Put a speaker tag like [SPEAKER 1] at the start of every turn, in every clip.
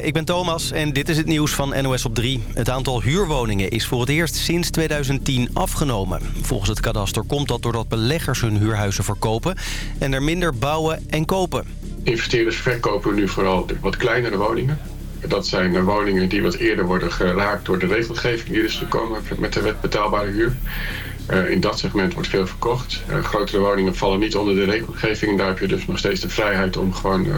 [SPEAKER 1] Ik ben Thomas en dit is het nieuws van NOS op 3. Het aantal huurwoningen is voor het eerst sinds 2010 afgenomen. Volgens het kadaster komt dat doordat beleggers hun huurhuizen verkopen... en er minder bouwen en kopen.
[SPEAKER 2] Investeerders verkopen nu vooral wat kleinere woningen. Dat zijn woningen die wat eerder worden geraakt door de regelgeving die is gekomen met de wet betaalbare huur. Uh, in dat segment wordt veel verkocht. Uh, grotere woningen vallen niet onder de regelgeving. Daar heb je dus nog steeds de vrijheid om gewoon uh,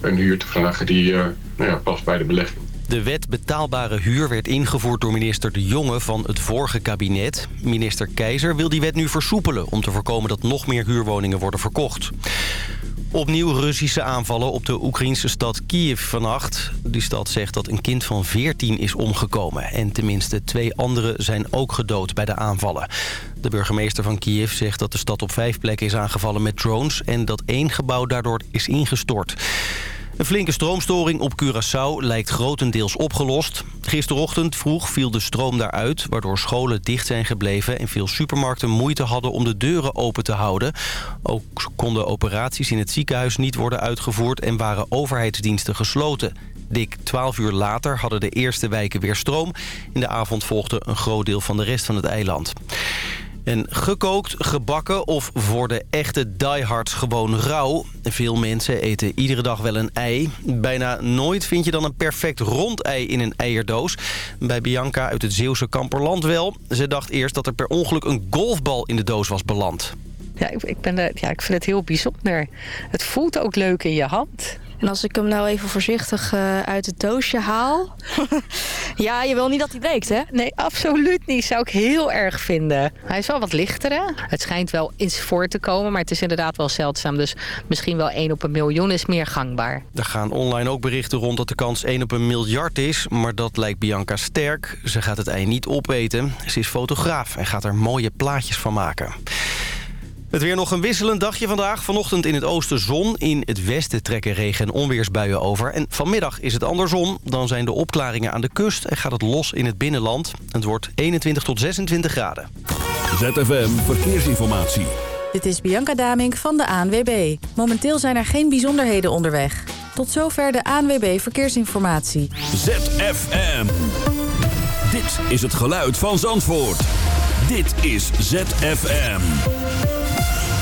[SPEAKER 2] een huur te vragen die nou ja, past bij de belegging.
[SPEAKER 1] De wet betaalbare huur werd ingevoerd door minister De Jonge van het vorige kabinet. Minister Keizer wil die wet nu versoepelen... om te voorkomen dat nog meer huurwoningen worden verkocht. Opnieuw Russische aanvallen op de Oekraïnse stad Kiev vannacht. Die stad zegt dat een kind van 14 is omgekomen. En tenminste twee anderen zijn ook gedood bij de aanvallen. De burgemeester van Kiev zegt dat de stad op vijf plekken is aangevallen met drones... en dat één gebouw daardoor is ingestort. Een flinke stroomstoring op Curaçao lijkt grotendeels opgelost. Gisterochtend vroeg viel de stroom daaruit, waardoor scholen dicht zijn gebleven... en veel supermarkten moeite hadden om de deuren open te houden. Ook konden operaties in het ziekenhuis niet worden uitgevoerd... en waren overheidsdiensten gesloten. Dik 12 uur later hadden de eerste wijken weer stroom. In de avond volgde een groot deel van de rest van het eiland. En gekookt, gebakken of voor de echte diehards gewoon rauw. Veel mensen eten iedere dag wel een ei. Bijna nooit vind je dan een perfect rond ei in een eierdoos. Bij Bianca uit het Zeeuwse Kamperland wel. Ze dacht eerst dat er per ongeluk een golfbal in de doos was beland.
[SPEAKER 3] Ja, ik, ben, ja, ik vind het heel bijzonder. Het voelt ook leuk in je hand.
[SPEAKER 4] En als ik hem nou even voorzichtig uh, uit het doosje haal... ja, je wil niet dat hij breekt, hè?
[SPEAKER 3] Nee, absoluut niet. Zou ik heel erg vinden. Hij is wel wat lichter, hè? Het schijnt wel eens voor te komen, maar het is inderdaad wel zeldzaam. Dus misschien wel 1 op een miljoen is meer gangbaar.
[SPEAKER 1] Er gaan online ook berichten rond dat de kans 1 op een miljard is. Maar dat lijkt Bianca sterk. Ze gaat het ei niet opeten. Ze is fotograaf en gaat er mooie plaatjes van maken. Het weer nog een wisselend dagje vandaag. Vanochtend in het oosten zon. In het westen trekken regen- en onweersbuien over. En vanmiddag is het andersom. Dan zijn de opklaringen aan de kust en gaat het los in het binnenland. Het wordt 21 tot 26 graden.
[SPEAKER 5] ZFM Verkeersinformatie.
[SPEAKER 6] Dit is Bianca Damink van de ANWB. Momenteel zijn er geen bijzonderheden onderweg. Tot zover de ANWB Verkeersinformatie.
[SPEAKER 5] ZFM. Dit is het geluid van Zandvoort. Dit is ZFM.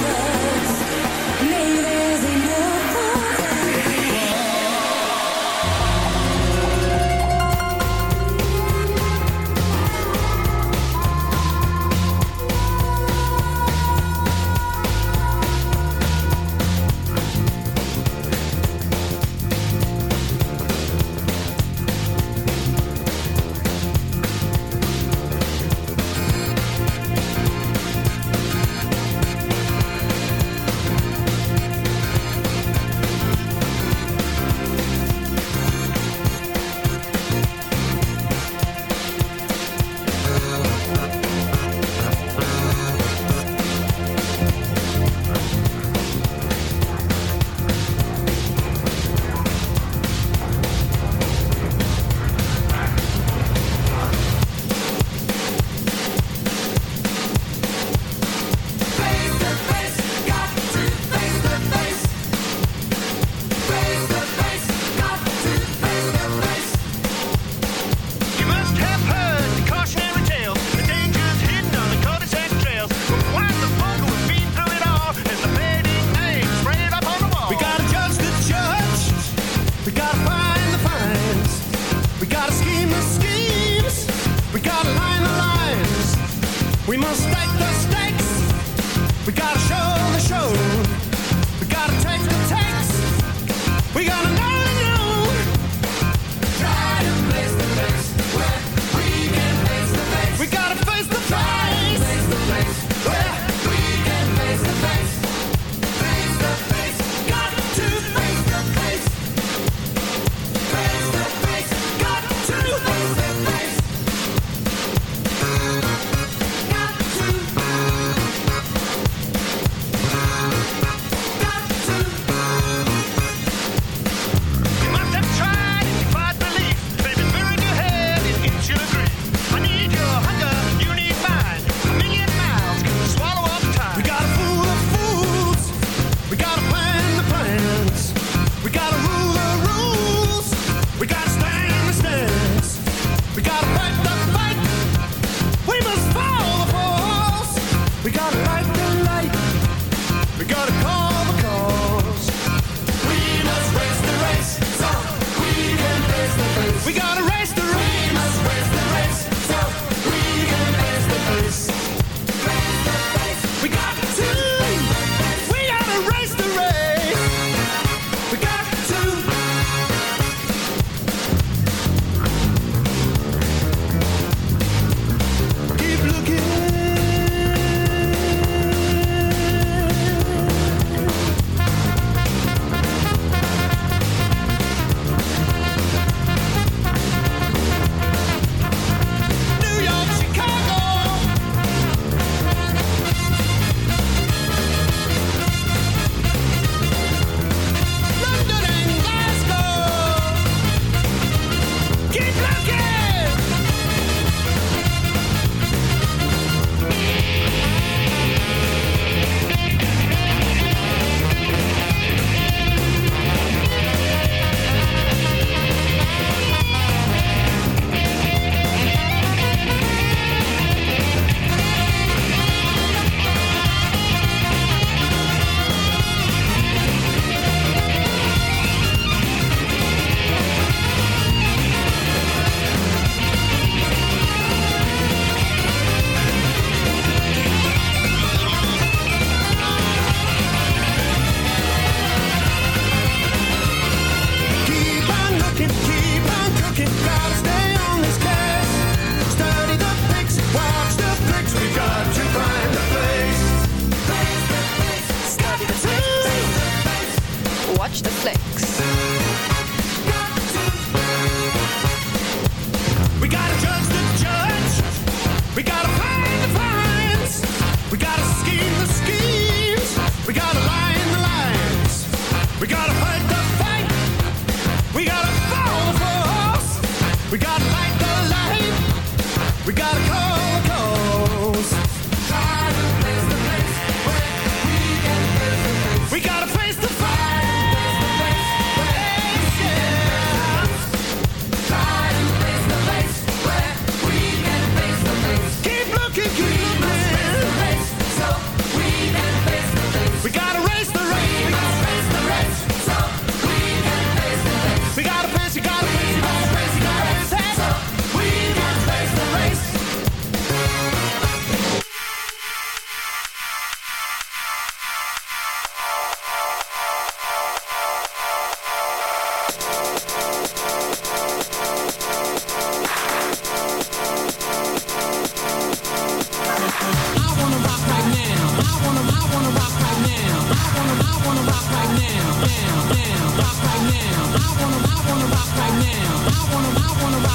[SPEAKER 7] winter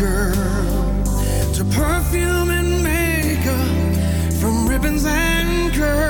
[SPEAKER 8] girl to perfume and makeup, from ribbons and curls.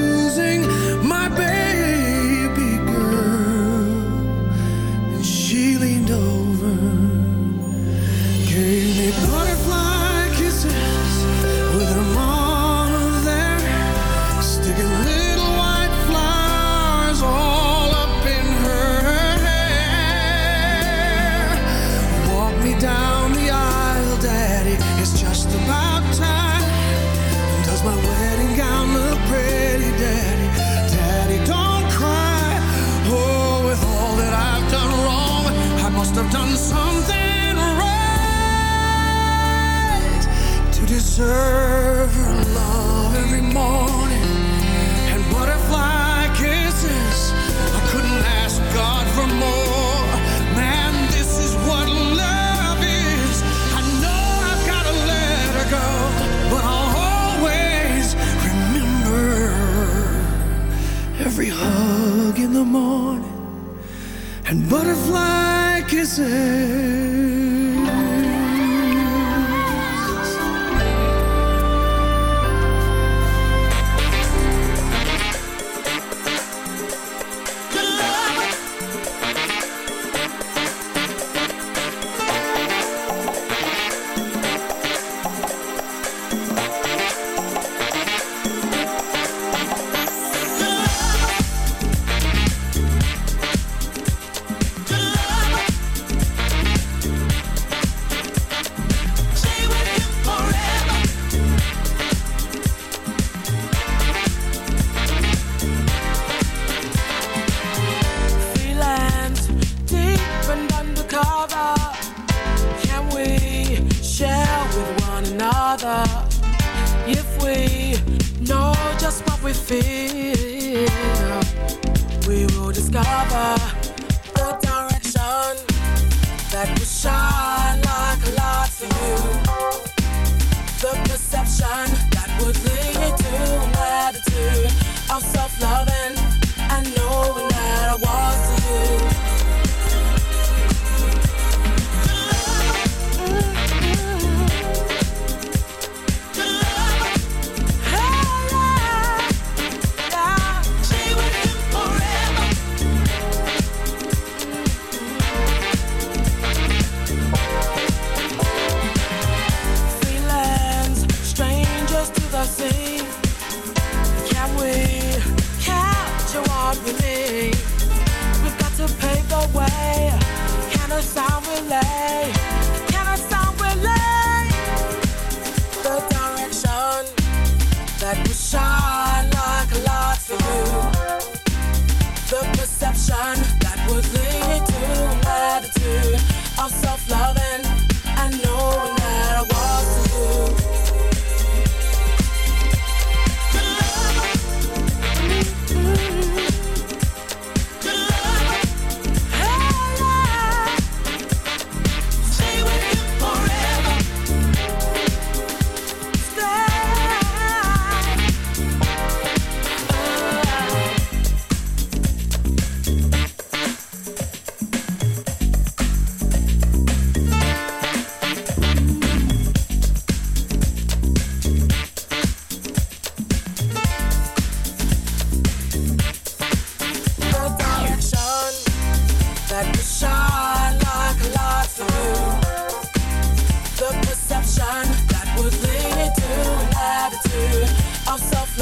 [SPEAKER 9] man
[SPEAKER 10] that would live.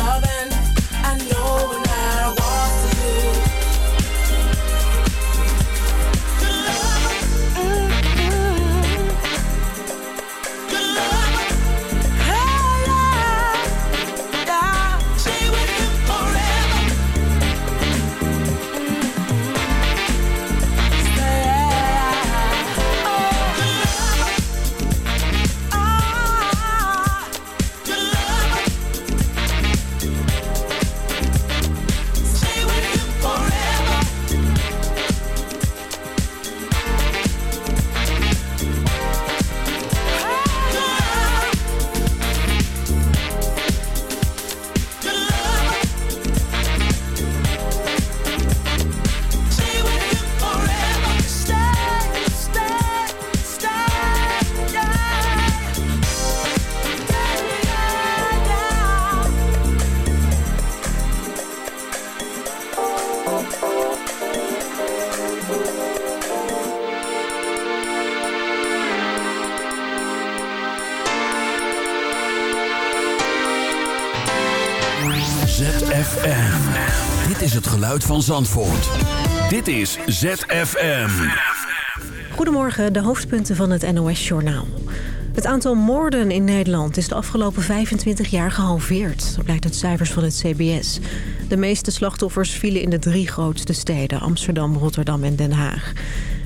[SPEAKER 10] Loving
[SPEAKER 5] van. Dit is ZFM.
[SPEAKER 11] Goedemorgen, de hoofdpunten van het NOS-journaal. Het aantal moorden in Nederland is de afgelopen 25 jaar gehalveerd. Dat blijkt uit cijfers van het CBS. De meeste slachtoffers vielen in de drie grootste steden... Amsterdam, Rotterdam en Den Haag.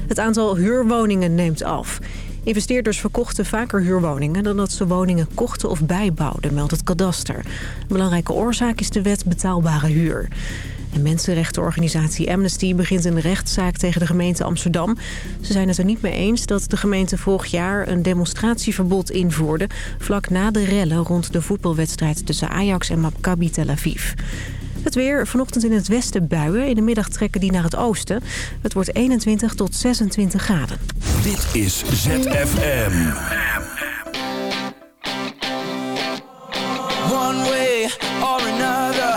[SPEAKER 11] Het aantal huurwoningen neemt af. Investeerders verkochten vaker huurwoningen... dan dat ze woningen kochten of bijbouwden, meldt het kadaster. Een belangrijke oorzaak is de wet betaalbare huur. En mensenrechtenorganisatie Amnesty begint een rechtszaak tegen de gemeente Amsterdam. Ze zijn het er niet mee eens dat de gemeente vorig jaar een demonstratieverbod invoerde... vlak na de rellen rond de voetbalwedstrijd tussen Ajax en Maccabi Tel Aviv. Het weer, vanochtend in het westen buien. In de middag trekken die naar het oosten. Het wordt 21 tot 26 graden.
[SPEAKER 5] Dit is ZFM.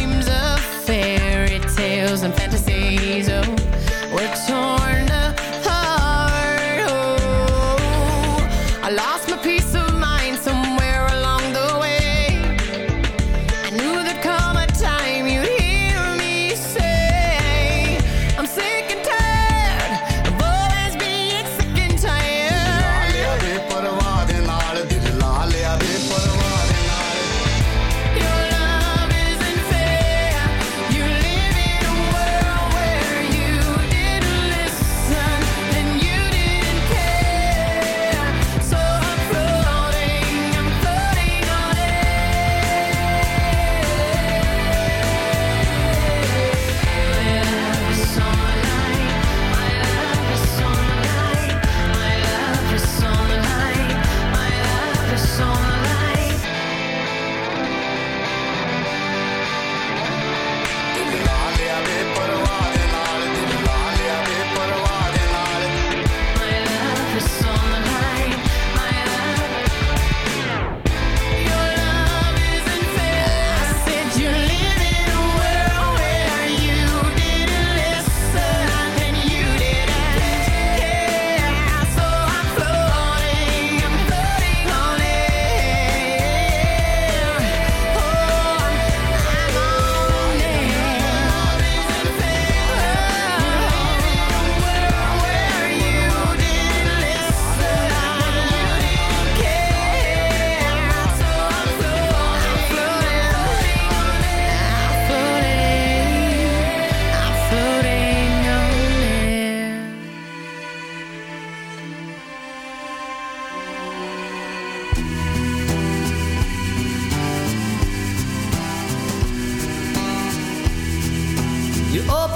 [SPEAKER 12] dreams of fairy tales and fantasies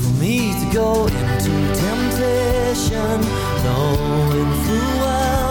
[SPEAKER 13] for me to go into temptation, knowing full well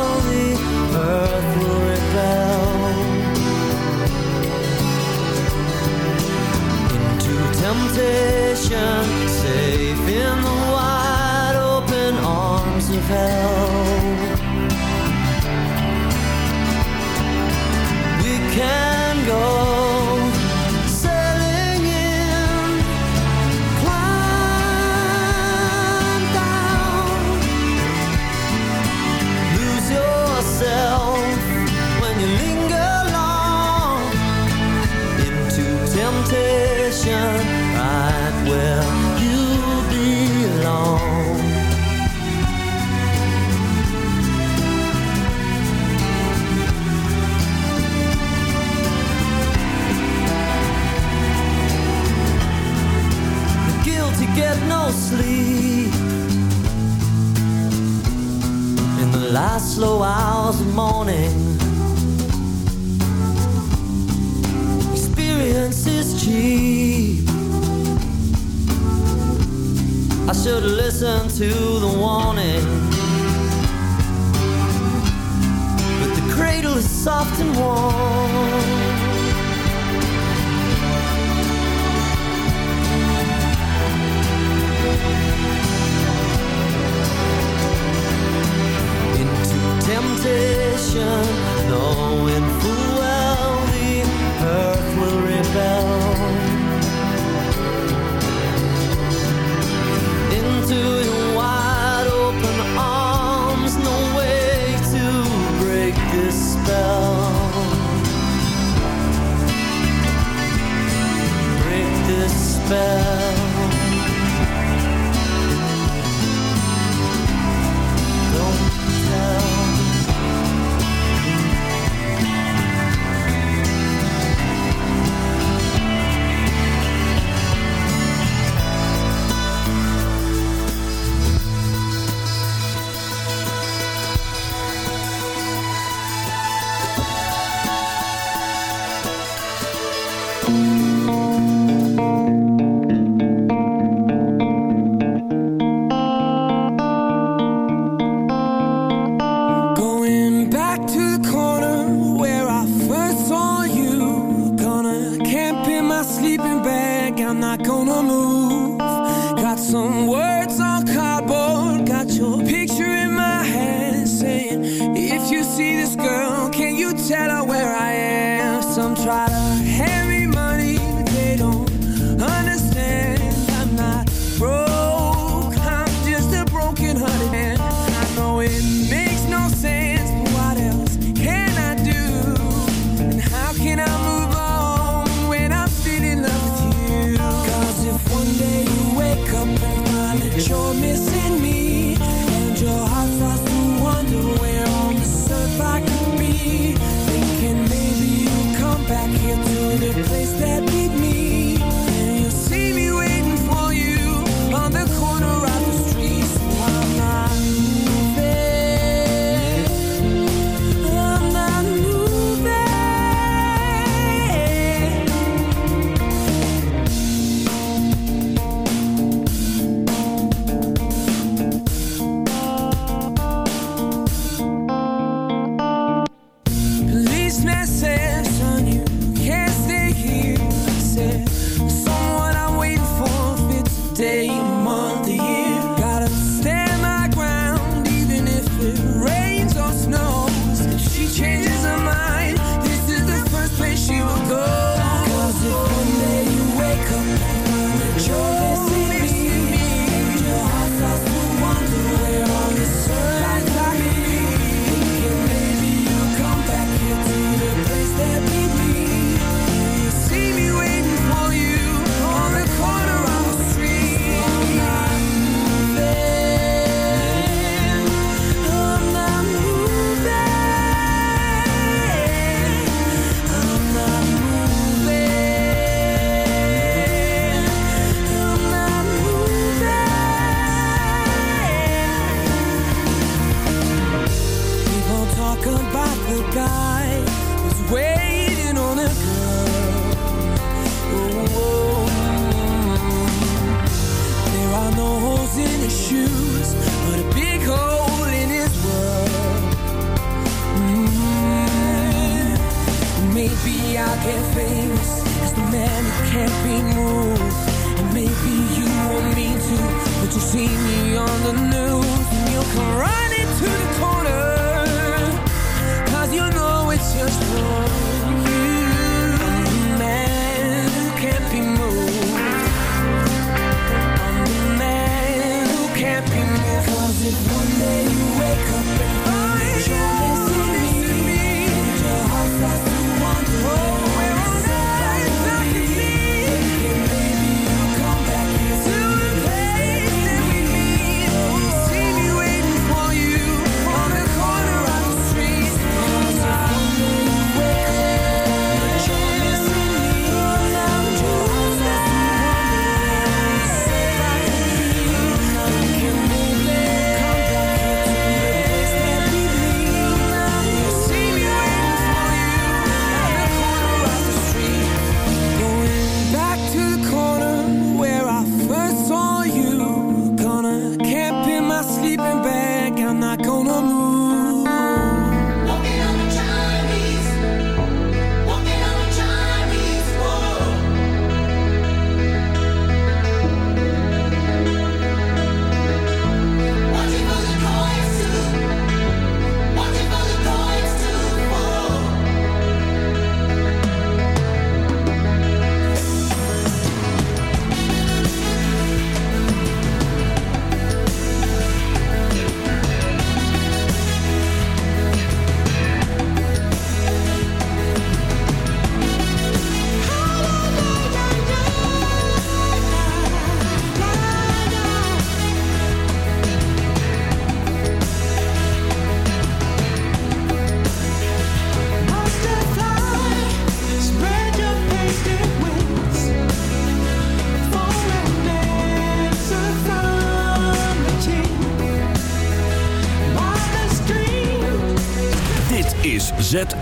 [SPEAKER 14] this